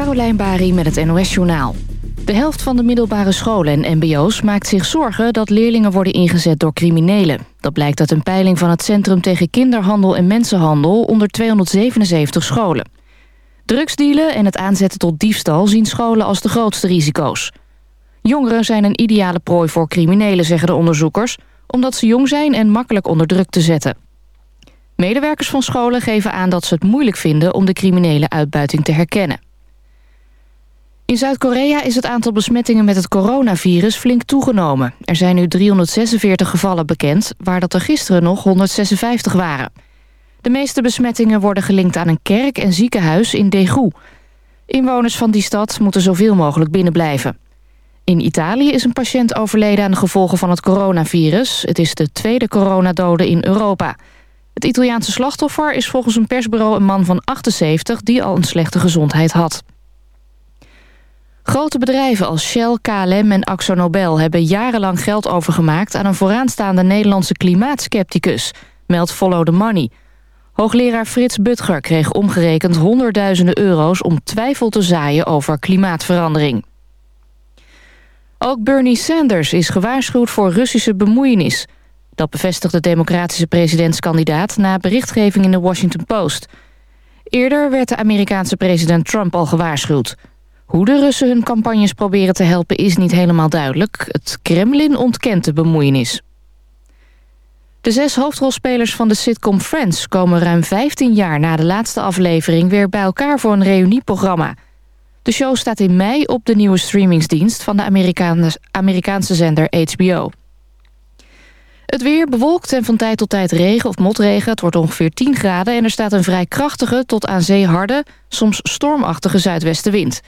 Carolijn Bari met het NOS Journaal. De helft van de middelbare scholen en mbo's maakt zich zorgen... dat leerlingen worden ingezet door criminelen. Dat blijkt uit een peiling van het Centrum tegen Kinderhandel en Mensenhandel... onder 277 scholen. Drugsdealen en het aanzetten tot diefstal zien scholen als de grootste risico's. Jongeren zijn een ideale prooi voor criminelen, zeggen de onderzoekers... omdat ze jong zijn en makkelijk onder druk te zetten. Medewerkers van scholen geven aan dat ze het moeilijk vinden... om de criminele uitbuiting te herkennen. In Zuid-Korea is het aantal besmettingen met het coronavirus flink toegenomen. Er zijn nu 346 gevallen bekend, waar dat er gisteren nog 156 waren. De meeste besmettingen worden gelinkt aan een kerk en ziekenhuis in Daegu. Inwoners van die stad moeten zoveel mogelijk binnenblijven. In Italië is een patiënt overleden aan de gevolgen van het coronavirus. Het is de tweede coronadode in Europa. Het Italiaanse slachtoffer is volgens een persbureau een man van 78... die al een slechte gezondheid had. Grote bedrijven als Shell, KLM en AxoNobel hebben jarenlang geld overgemaakt aan een vooraanstaande Nederlandse klimaatskepticus, meldt Follow the Money. Hoogleraar Frits Butger kreeg omgerekend honderdduizenden euro's om twijfel te zaaien over klimaatverandering. Ook Bernie Sanders is gewaarschuwd voor Russische bemoeienis. Dat bevestigt de democratische presidentskandidaat na berichtgeving in de Washington Post. Eerder werd de Amerikaanse president Trump al gewaarschuwd. Hoe de Russen hun campagnes proberen te helpen is niet helemaal duidelijk. Het Kremlin ontkent de bemoeienis. De zes hoofdrolspelers van de sitcom Friends komen ruim 15 jaar na de laatste aflevering weer bij elkaar voor een reunieprogramma. De show staat in mei op de nieuwe streamingsdienst van de Amerikaanse zender HBO. Het weer bewolkt en van tijd tot tijd regen of motregen. Het wordt ongeveer 10 graden en er staat een vrij krachtige tot aan zee harde, soms stormachtige zuidwestenwind.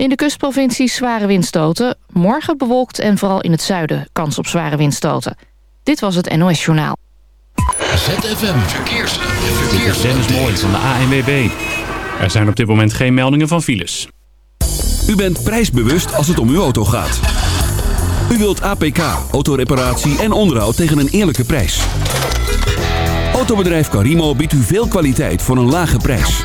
In de kustprovincies zware windstoten. Morgen bewolkt en vooral in het zuiden kans op zware windstoten. Dit was het NOS Journaal. ZFM Verkeers. Dit is Dennis Mooi van de ANWB. Er zijn op dit moment geen meldingen van files. U bent prijsbewust als het om uw auto gaat. U wilt APK, autoreparatie en onderhoud tegen een eerlijke prijs. Autobedrijf Carimo biedt u veel kwaliteit voor een lage prijs.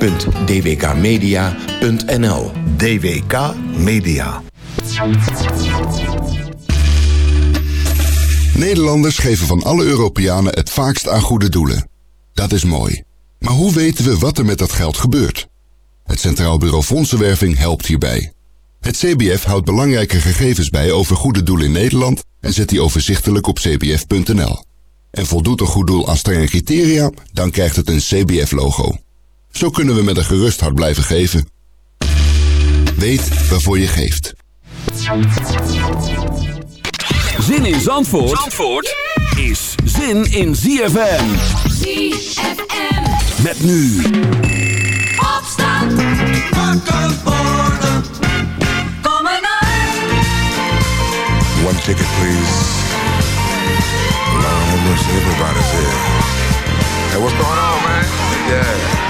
www.dwkmedia.nl DWK Media. Nederlanders geven van alle Europeanen het vaakst aan goede doelen. Dat is mooi. Maar hoe weten we wat er met dat geld gebeurt? Het Centraal Bureau Fondsenwerving helpt hierbij. Het CBF houdt belangrijke gegevens bij over goede doelen in Nederland en zet die overzichtelijk op cbf.nl. En voldoet een goed doel aan strenge criteria, dan krijgt het een CBF-logo. Zo kunnen we met een gerust hart blijven geven. Weet waarvoor je geeft. Zin in Zandvoort, Zandvoort is zin in ZFM. ZFM. Met nu. Opstand. Wakker worden. Kom maar naar. One ticket, please. Lord have mercy, everybody's here. Hey, what's going on, man? Yeah,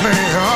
play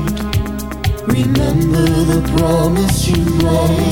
Remember the promise you made.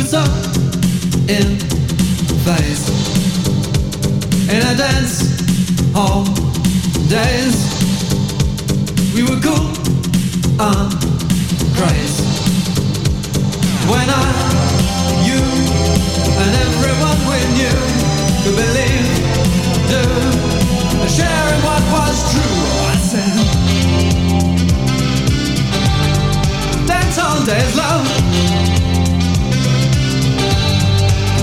Were so in phase in a dance hall days. We were cool and crazy. When I, you, and everyone we knew could believe, do, sharing what was true. I said, dance all days, love.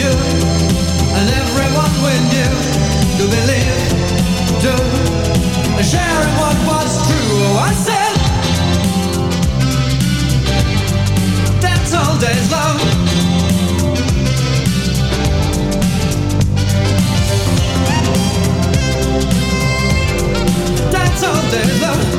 you and everyone we knew To believe, do sharing what was true. I said, that's all love. That's all love.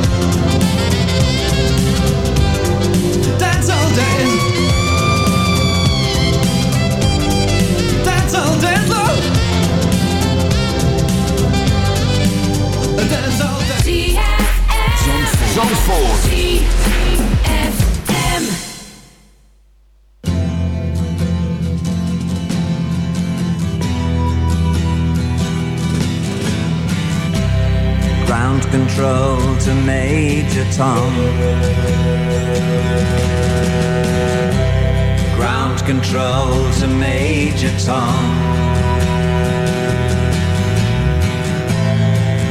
Ground control to Major Tom.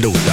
do.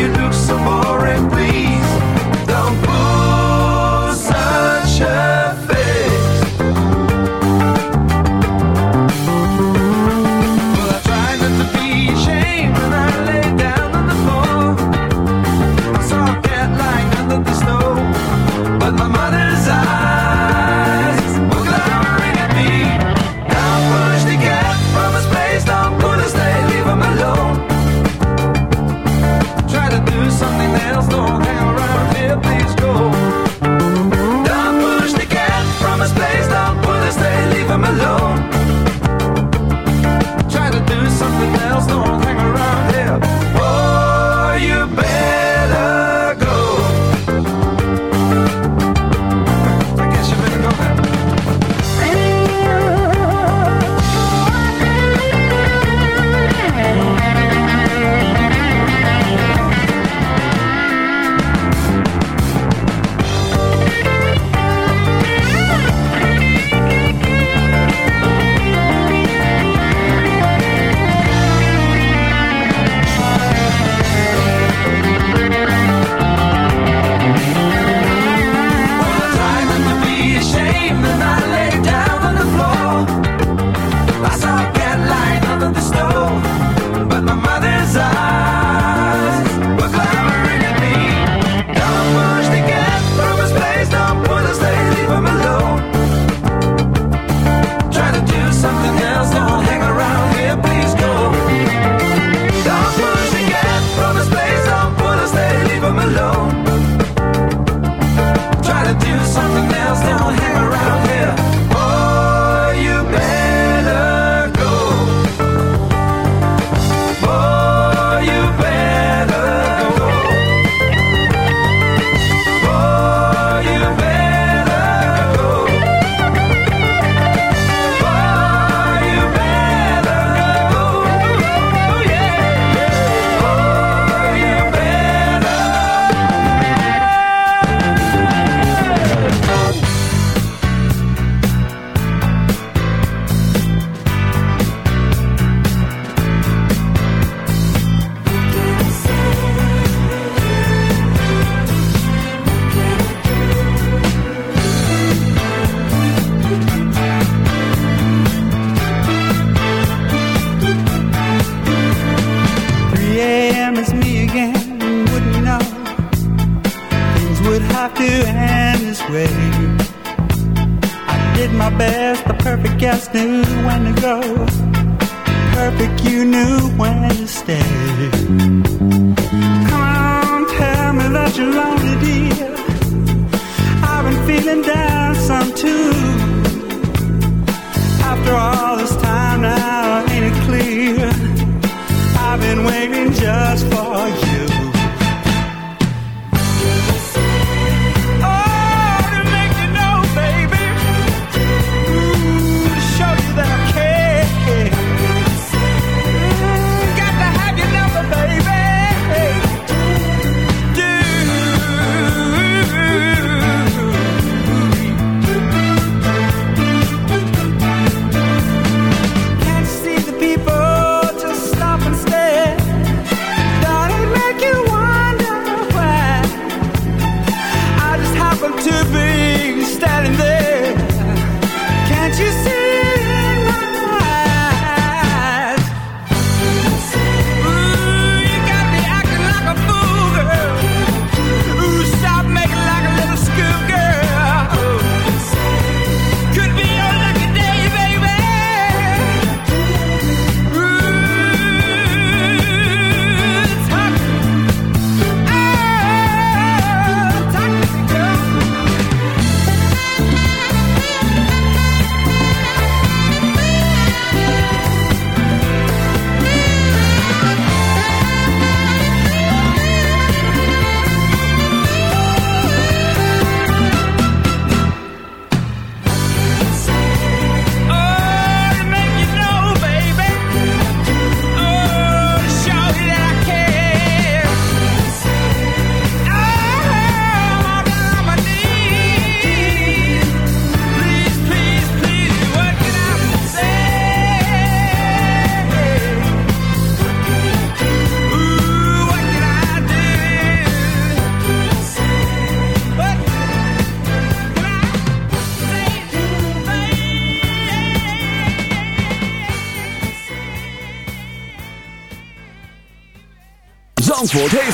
You look so boring, please.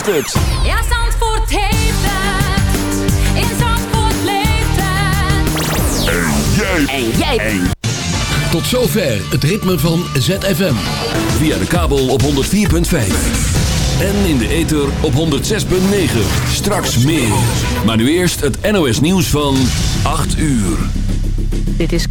Heeft het. Ja, Zandvoort heeft het. In Zandvoort leeft het. En jij. En jij. Tot zover het ritme van ZFM. Via de kabel op 104.5. En in de ether op 106.9. Straks meer. Maar nu eerst het NOS nieuws van 8 uur. Dit is